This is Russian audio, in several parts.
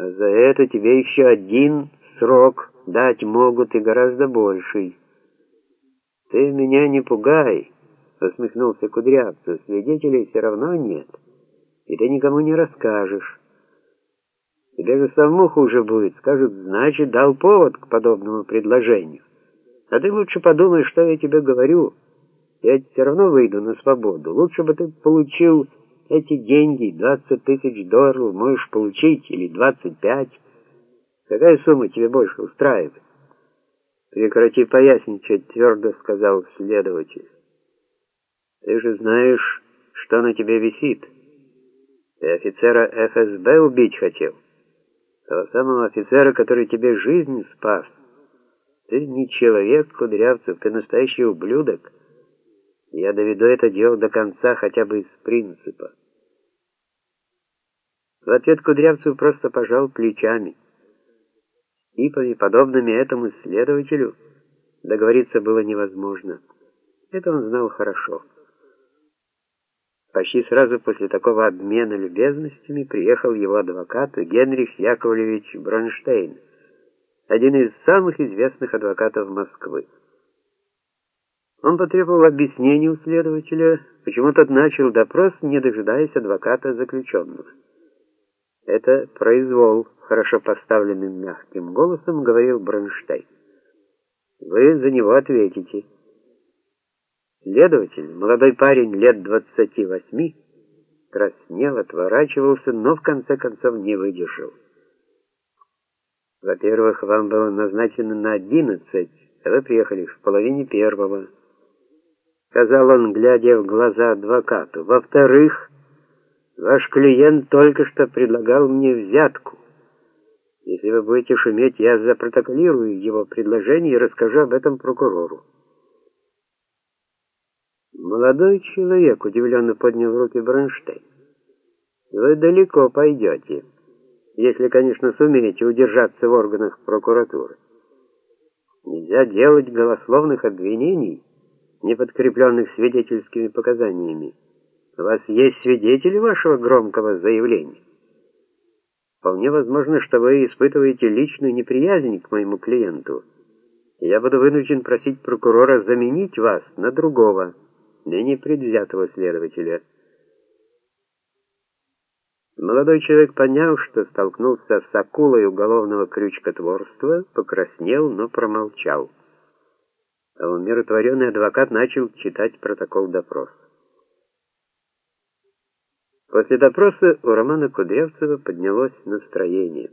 А за это тебе еще один срок дать могут и гораздо больший. Ты меня не пугай, усмехнулся Кудрявцев. Свидетелей все равно нет, и ты никому не расскажешь. Тебе же самому хуже будет, скажут, значит, дал повод к подобному предложению. А ты лучше подумай, что я тебе говорю. Я все равно выйду на свободу. Лучше бы ты получил эти деньги, 20 тысяч долларов, можешь получить, или 25. Какая сумма тебе больше устраивает? Прекрати поясничать, твердо сказал следователь. Ты же знаешь, что на тебе висит. Ты офицера ФСБ убить хотел. Того самого офицера, который тебе жизнь спас. Ты не человек, Кудрявцев, ты настоящий ублюдок. Я доведу это дело до конца хотя бы из принципа. В ответ Кудрявцев просто пожал плечами. Типами, подобными этому следователю, договориться было невозможно. Это он знал хорошо. Почти сразу после такого обмена любезностями приехал его адвокат Генрих Яковлевич Бронштейн, один из самых известных адвокатов Москвы. Он потребовал объяснений у следователя, почему тот начал допрос, не дожидаясь адвоката заключенного. Это произвол, хорошо поставленным мягким голосом говорил Бронштейн. Вы за него ответите. Следователь, молодой парень лет двадцати восьми, краснел, отворачивался, но в конце концов не выдержал. Во-первых, вам было назначено на одиннадцать, а вы приехали в половине первого сказал он, глядя в глаза адвокату. Во-вторых, ваш клиент только что предлагал мне взятку. Если вы будете шуметь, я запротоколирую его предложение и расскажу об этом прокурору. Молодой человек удивленно поднял руки Бронштейн. Вы далеко пойдете, если, конечно, сумеете удержаться в органах прокуратуры. Нельзя делать голословных обвинений не подкрепленных свидетельскими показаниями. У вас есть свидетели вашего громкого заявления? Вполне возможно, что вы испытываете личную неприязнь к моему клиенту. Я буду вынужден просить прокурора заменить вас на другого, менее предвзятого следователя. Молодой человек, поняв, что столкнулся с акулой уголовного крючкотворства, покраснел, но промолчал а умиротворенный адвокат начал читать протокол допроса. После допроса у Романа Кудрявцева поднялось настроение.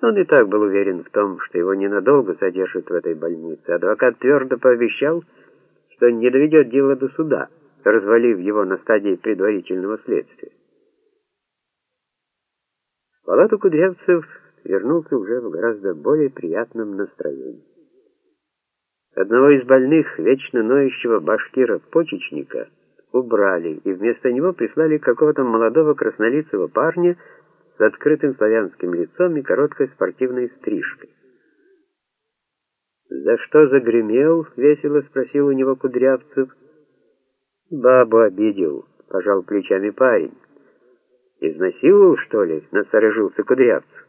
Он и так был уверен в том, что его ненадолго задержат в этой больнице. Адвокат твердо пообещал, что не доведет дело до суда, развалив его на стадии предварительного следствия. В палату Кудрявцев вернулся уже в гораздо более приятном настроении. Одного из больных, вечно ноющего башкира-почечника, убрали, и вместо него прислали какого-то молодого краснолицего парня с открытым славянским лицом и короткой спортивной стрижкой. «За что загремел?» — весело спросил у него Кудрявцев. «Бабу обидел», — пожал плечами парень. «Изнасиловал, что ли?» — насторожился Кудрявцев.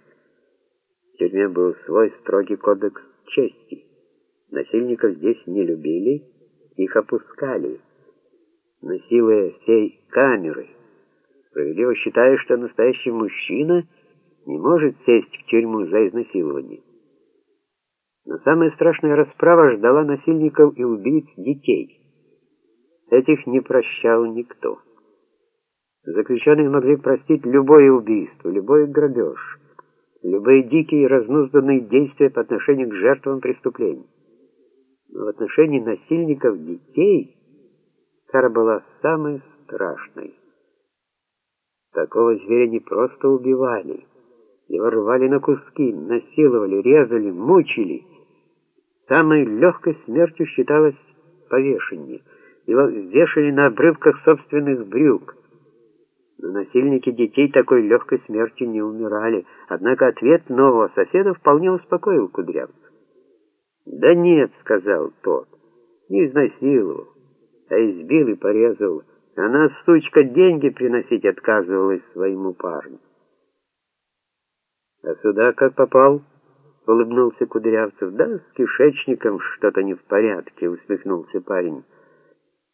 В тюрьме был свой строгий кодекс чести. Насильников здесь не любили, их опускали, насилуя всей камерой, справедливо считая, что настоящий мужчина не может сесть в тюрьму за изнасилование. Но самая страшная расправа ждала насильников и убийц детей. Этих не прощал никто. Заключенные могли простить любое убийство, любой грабеж, любые дикие и разнузданные действия по отношению к жертвам преступлений в отношении насильников детей кара была самой страшной. Такого зверя не просто убивали, его рвали на куски, насиловали, резали, мучили. Самой легкой смертью считалось повешение. Его вешали на обрывках собственных брюк. Но насильники детей такой легкой смертью не умирали. Однако ответ нового соседа вполне успокоил Кудрявцев. «Да нет», — сказал тот, — «не изнасиловал, а избил и порезал. Она, сучка, деньги приносить отказывалась своему парню». А сюда как попал? улыбнулся Кудрявцев. Да, с кишечником что-то не в порядке, усмехнулся парень.